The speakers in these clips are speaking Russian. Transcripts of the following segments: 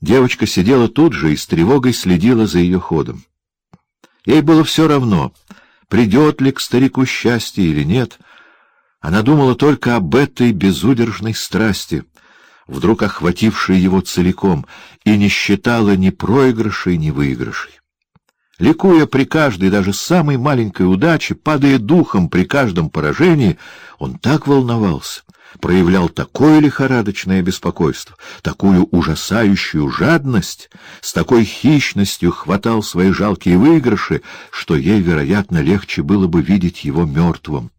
Девочка сидела тут же и с тревогой следила за ее ходом. Ей было все равно, придет ли к старику счастье или нет. Она думала только об этой безудержной страсти, вдруг охватившей его целиком, и не считала ни проигрышей, ни выигрышей. Ликуя при каждой, даже самой маленькой удаче, падая духом при каждом поражении, он так волновался, проявлял такое лихорадочное беспокойство, такую ужасающую жадность, с такой хищностью хватал свои жалкие выигрыши, что ей, вероятно, легче было бы видеть его мертвым.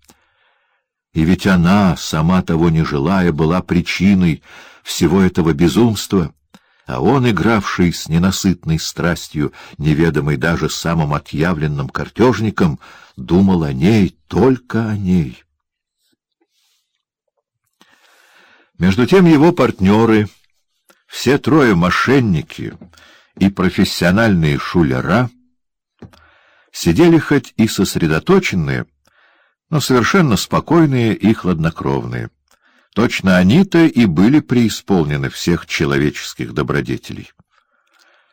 И ведь она, сама того не желая, была причиной всего этого безумства, а он, игравший с ненасытной страстью, неведомый даже самым отъявленным картежником, думал о ней, только о ней. Между тем его партнеры, все трое мошенники и профессиональные шулера, сидели хоть и сосредоточенные, но совершенно спокойные и хладнокровные. Точно они-то и были преисполнены всех человеческих добродетелей.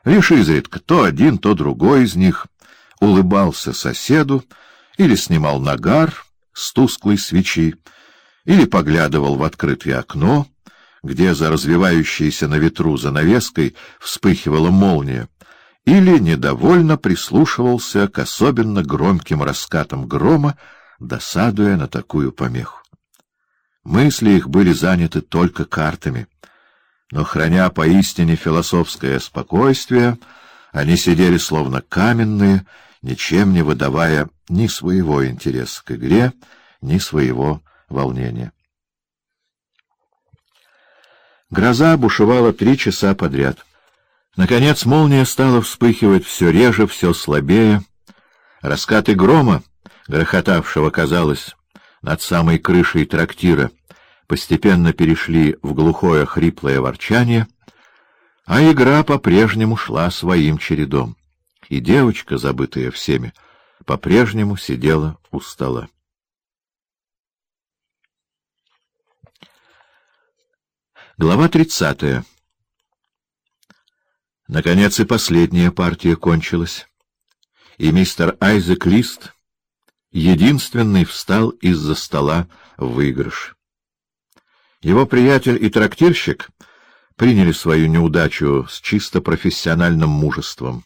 Лишь изредка то один, то другой из них улыбался соседу или снимал нагар с тусклой свечи, или поглядывал в открытое окно, где за развивающейся на ветру занавеской вспыхивала молния, или недовольно прислушивался к особенно громким раскатам грома, досадуя на такую помеху. Мысли их были заняты только картами, но, храня поистине философское спокойствие, они сидели словно каменные, ничем не выдавая ни своего интереса к игре, ни своего волнения. Гроза бушевала три часа подряд. Наконец молния стала вспыхивать все реже, все слабее. Раскаты грома, грохотавшего, казалось, над самой крышей трактира, постепенно перешли в глухое хриплое ворчание, а игра по-прежнему шла своим чередом, и девочка, забытая всеми, по-прежнему сидела у стола. Глава тридцатая Наконец и последняя партия кончилась, и мистер Айзек Лист единственный встал из-за стола в выигрыш. Его приятель и трактирщик приняли свою неудачу с чисто профессиональным мужеством.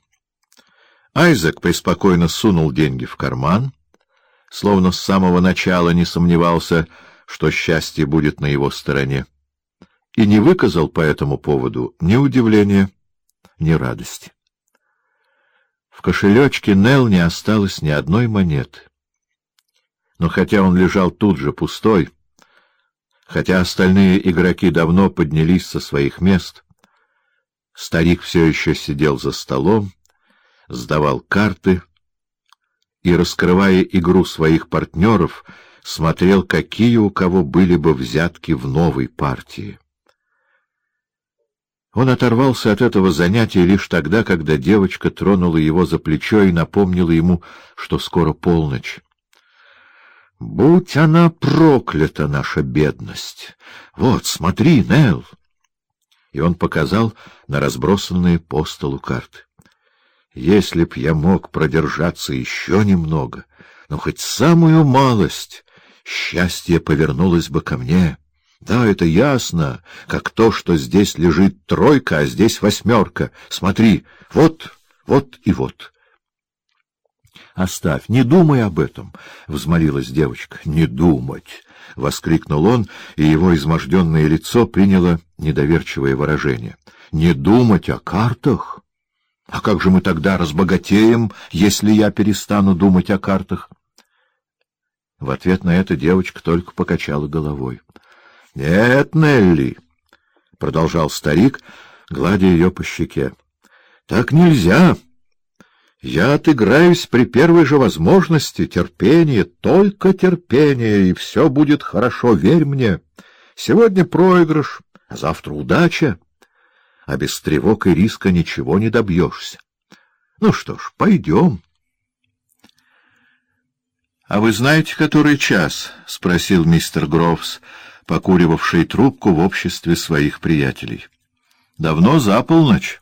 Айзек преспокойно сунул деньги в карман, словно с самого начала не сомневался, что счастье будет на его стороне, и не выказал по этому поводу ни удивления, ни радости. В кошелечке Нел не осталось ни одной монеты но хотя он лежал тут же пустой, хотя остальные игроки давно поднялись со своих мест, старик все еще сидел за столом, сдавал карты и, раскрывая игру своих партнеров, смотрел, какие у кого были бы взятки в новой партии. Он оторвался от этого занятия лишь тогда, когда девочка тронула его за плечо и напомнила ему, что скоро полночь. Будь она проклята, наша бедность! Вот, смотри, Нел! И он показал на разбросанные по столу карты. Если б я мог продержаться еще немного, но хоть самую малость, счастье повернулось бы ко мне. Да, это ясно, как то, что здесь лежит тройка, а здесь восьмерка. Смотри, вот, вот и вот. Оставь, не думай об этом, — взмолилась девочка. — Не думать! — воскликнул он, и его изможденное лицо приняло недоверчивое выражение. — Не думать о картах? А как же мы тогда разбогатеем, если я перестану думать о картах? В ответ на это девочка только покачала головой. — Нет, Нелли, — продолжал старик, гладя ее по щеке, — так нельзя. — я отыграюсь при первой же возможности. Терпение, только терпение, и все будет хорошо, верь мне. Сегодня проигрыш, а завтра удача. А без тревог и риска ничего не добьешься. Ну что ж, пойдем. — А вы знаете, который час? — спросил мистер Грофс, покуривавший трубку в обществе своих приятелей. — Давно за полночь.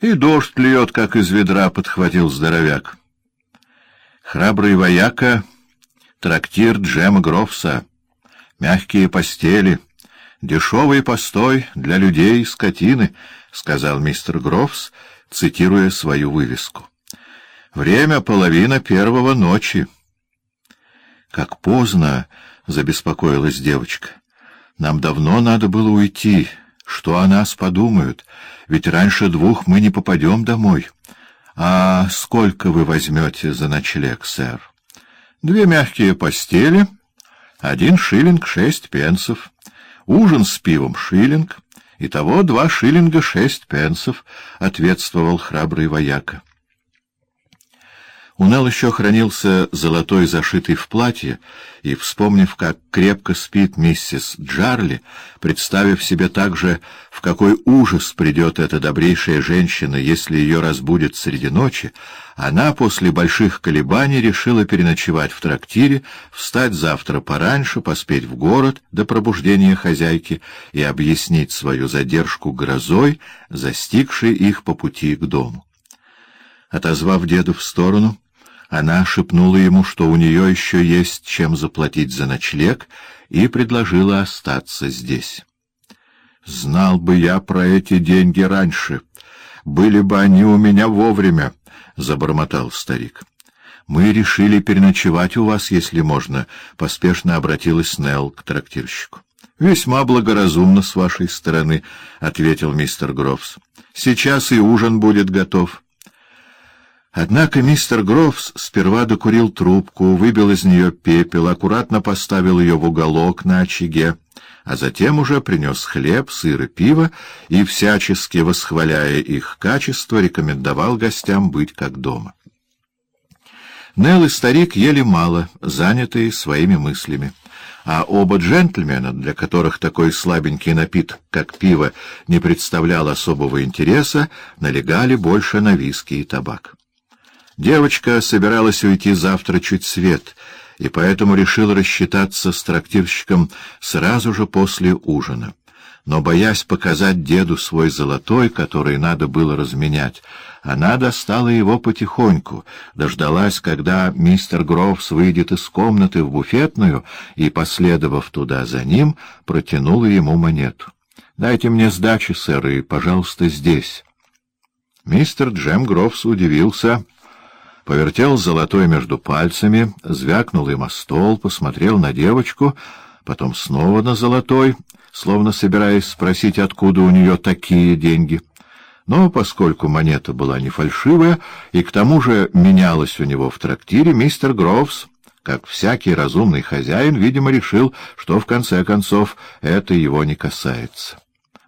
И дождь льет, как из ведра, — подхватил здоровяк. Храбрый вояка, трактир Джема Грофса, мягкие постели, дешевый постой для людей и скотины, — сказал мистер Грофс, цитируя свою вывеску. Время половина первого ночи. Как поздно, — забеспокоилась девочка. Нам давно надо было уйти. Что о нас подумают? Ведь раньше двух мы не попадем домой. А сколько вы возьмете за ночлег, сэр? Две мягкие постели, один шиллинг шесть пенсов, ужин с пивом шиллинг, итого два шиллинга шесть пенсов, — ответствовал храбрый вояка. У Нелл еще хранился золотой зашитый в платье, и, вспомнив, как крепко спит миссис Джарли, представив себе также, в какой ужас придет эта добрейшая женщина, если ее разбудят среди ночи, она после больших колебаний решила переночевать в трактире, встать завтра пораньше, поспеть в город до пробуждения хозяйки и объяснить свою задержку грозой, застигшей их по пути к дому. Отозвав деду в сторону, она шепнула ему, что у нее еще есть чем заплатить за ночлег, и предложила остаться здесь. «Знал бы я про эти деньги раньше. Были бы они у меня вовремя», — забормотал старик. «Мы решили переночевать у вас, если можно», — поспешно обратилась Нелл к трактирщику. «Весьма благоразумно с вашей стороны», — ответил мистер Грофс. «Сейчас и ужин будет готов». Однако мистер Грофс сперва докурил трубку, выбил из нее пепел, аккуратно поставил ее в уголок на очаге, а затем уже принес хлеб, сыр и пиво и, всячески восхваляя их качество, рекомендовал гостям быть как дома. Нелл и старик ели мало, занятые своими мыслями, а оба джентльмена, для которых такой слабенький напиток, как пиво, не представлял особого интереса, налегали больше на виски и табак. Девочка собиралась уйти завтра чуть свет, и поэтому решила рассчитаться с трактирщиком сразу же после ужина. Но, боясь показать деду свой золотой, который надо было разменять, она достала его потихоньку, дождалась, когда мистер Гроувс выйдет из комнаты в буфетную, и, последовав туда за ним, протянула ему монету. «Дайте мне сдачи, сэр, и, пожалуйста, здесь». Мистер Джем Гроувс удивился повертел золотой между пальцами, звякнул им о стол, посмотрел на девочку, потом снова на золотой, словно собираясь спросить, откуда у нее такие деньги. Но поскольку монета была не фальшивая и к тому же менялась у него в трактире, мистер Гроувс, как всякий разумный хозяин, видимо, решил, что в конце концов это его не касается.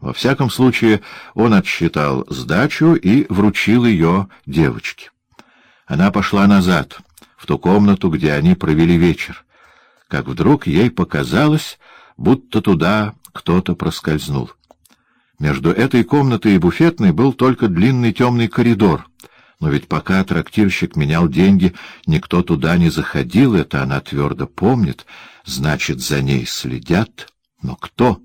Во всяком случае, он отсчитал сдачу и вручил ее девочке. Она пошла назад, в ту комнату, где они провели вечер, как вдруг ей показалось, будто туда кто-то проскользнул. Между этой комнатой и буфетной был только длинный темный коридор, но ведь пока трактирщик менял деньги, никто туда не заходил, это она твердо помнит, значит, за ней следят. Но кто?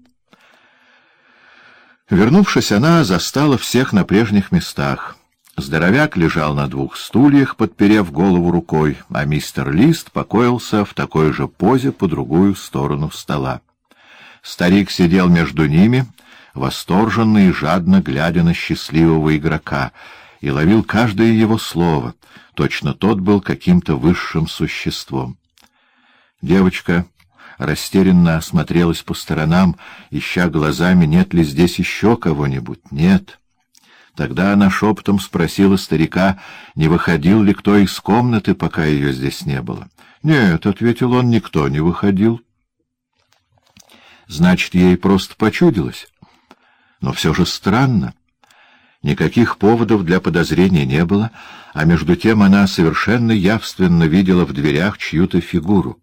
Вернувшись, она застала всех на прежних местах — Здоровяк лежал на двух стульях, подперев голову рукой, а мистер Лист покоился в такой же позе по другую сторону стола. Старик сидел между ними, восторженно и жадно глядя на счастливого игрока, и ловил каждое его слово, точно тот был каким-то высшим существом. Девочка растерянно осмотрелась по сторонам, ища глазами, нет ли здесь еще кого-нибудь. Нет. Тогда она шепотом спросила старика, не выходил ли кто из комнаты, пока ее здесь не было. — Нет, — ответил он, — никто не выходил. Значит, ей просто почудилось. Но все же странно. Никаких поводов для подозрения не было, а между тем она совершенно явственно видела в дверях чью-то фигуру.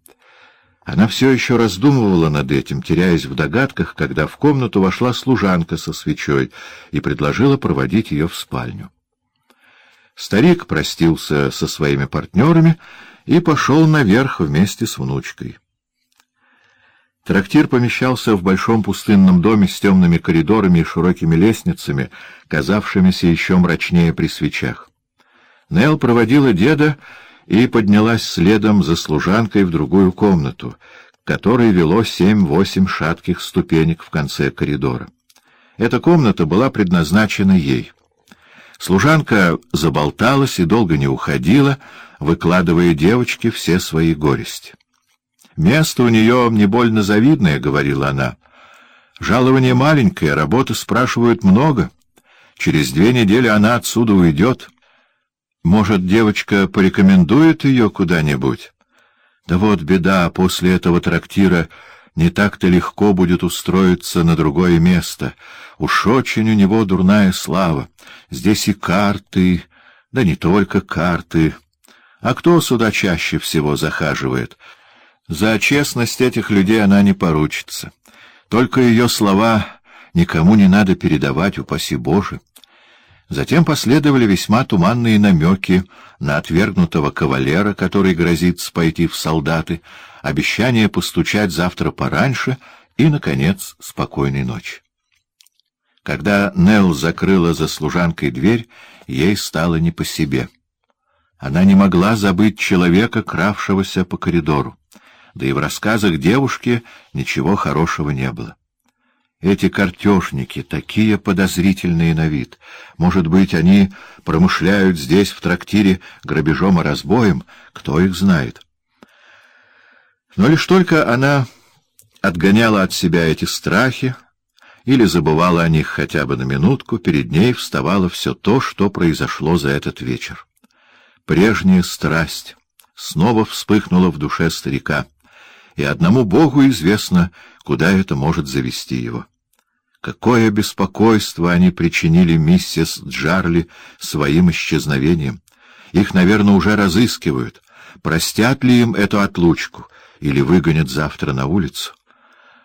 Она все еще раздумывала над этим, теряясь в догадках, когда в комнату вошла служанка со свечой и предложила проводить ее в спальню. Старик простился со своими партнерами и пошел наверх вместе с внучкой. Трактир помещался в большом пустынном доме с темными коридорами и широкими лестницами, казавшимися еще мрачнее при свечах. Нел проводила деда и поднялась следом за служанкой в другую комнату, которой вело семь-восемь шатких ступенек в конце коридора. Эта комната была предназначена ей. Служанка заболталась и долго не уходила, выкладывая девочке все свои горести. «Место у нее не больно завидное», — говорила она. «Жалование маленькое, работы спрашивают много. Через две недели она отсюда уйдет. Может, девочка порекомендует ее куда-нибудь? Да вот беда, после этого трактира не так-то легко будет устроиться на другое место. Уж очень у него дурная слава. Здесь и карты, да не только карты. А кто сюда чаще всего захаживает?» За честность этих людей она не поручится. Только ее слова никому не надо передавать, упаси Боже. Затем последовали весьма туманные намеки на отвергнутого кавалера, который грозится пойти в солдаты, обещание постучать завтра пораньше и, наконец, спокойной ночи. Когда Нелл закрыла за служанкой дверь, ей стало не по себе. Она не могла забыть человека, кравшегося по коридору да и в рассказах девушки ничего хорошего не было. Эти картежники, такие подозрительные на вид. Может быть, они промышляют здесь, в трактире, грабежом и разбоем, кто их знает. Но лишь только она отгоняла от себя эти страхи, или забывала о них хотя бы на минутку, перед ней вставало все то, что произошло за этот вечер. Прежняя страсть снова вспыхнула в душе старика — и одному Богу известно, куда это может завести его. Какое беспокойство они причинили миссис Джарли своим исчезновением! Их, наверное, уже разыскивают. Простят ли им эту отлучку или выгонят завтра на улицу?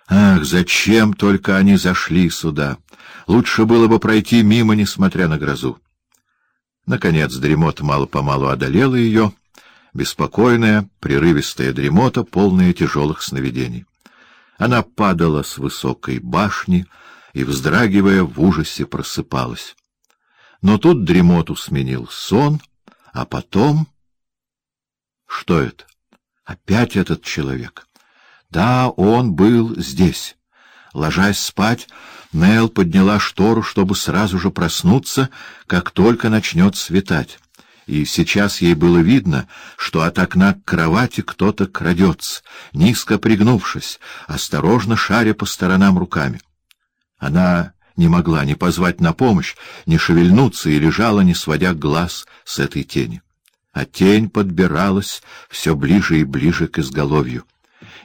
Ах, зачем только они зашли сюда! Лучше было бы пройти мимо, несмотря на грозу. Наконец дремота мало-помалу одолела ее — беспокойная, прерывистая дремота, полная тяжелых сновидений. Она падала с высокой башни и, вздрагивая, в ужасе просыпалась. Но тут дремоту сменил сон, а потом... Что это? Опять этот человек. Да, он был здесь. Ложась спать, Нел подняла штору, чтобы сразу же проснуться, как только начнет светать и сейчас ей было видно, что от окна к кровати кто-то крадется, низко пригнувшись, осторожно шаря по сторонам руками. Она не могла ни позвать на помощь, ни шевельнуться и лежала, не сводя глаз с этой тени. А тень подбиралась все ближе и ближе к изголовью.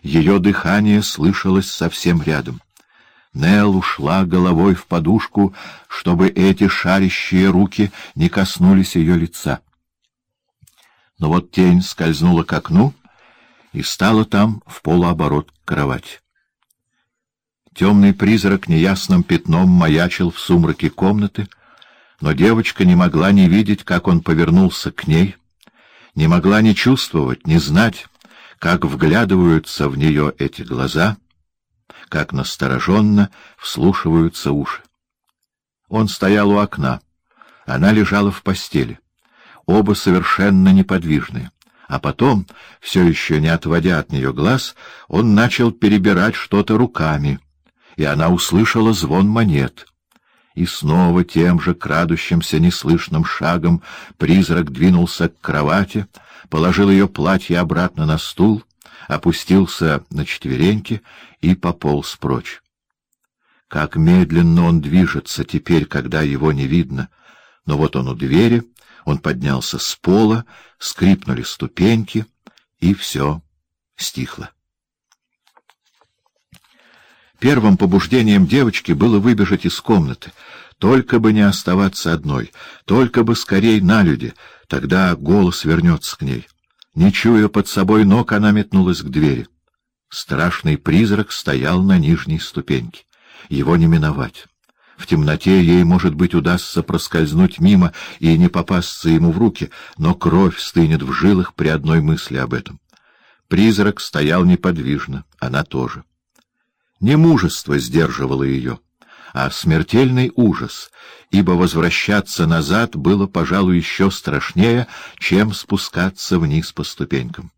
Ее дыхание слышалось совсем рядом. Нел ушла головой в подушку, чтобы эти шарящие руки не коснулись ее лица. Но вот тень скользнула к окну и стала там в полуоборот к кровати. Темный призрак неясным пятном маячил в сумраке комнаты, но девочка не могла не видеть, как он повернулся к ней, не могла не чувствовать, не знать, как вглядываются в нее эти глаза, как настороженно вслушиваются уши. Он стоял у окна, она лежала в постели оба совершенно неподвижные. А потом, все еще не отводя от нее глаз, он начал перебирать что-то руками, и она услышала звон монет. И снова тем же крадущимся неслышным шагом призрак двинулся к кровати, положил ее платье обратно на стул, опустился на четвереньки и пополз прочь. Как медленно он движется теперь, когда его не видно. Но вот он у двери, он поднялся с пола, скрипнули ступеньки, и все стихло. Первым побуждением девочки было выбежать из комнаты, только бы не оставаться одной, только бы скорей на люди, тогда голос вернется к ней. Не чуя под собой ног, она метнулась к двери. Страшный призрак стоял на нижней ступеньке. Его не миновать. В темноте ей, может быть, удастся проскользнуть мимо и не попасться ему в руки, но кровь стынет в жилах при одной мысли об этом. Призрак стоял неподвижно, она тоже. Не мужество сдерживало ее, а смертельный ужас, ибо возвращаться назад было, пожалуй, еще страшнее, чем спускаться вниз по ступенькам.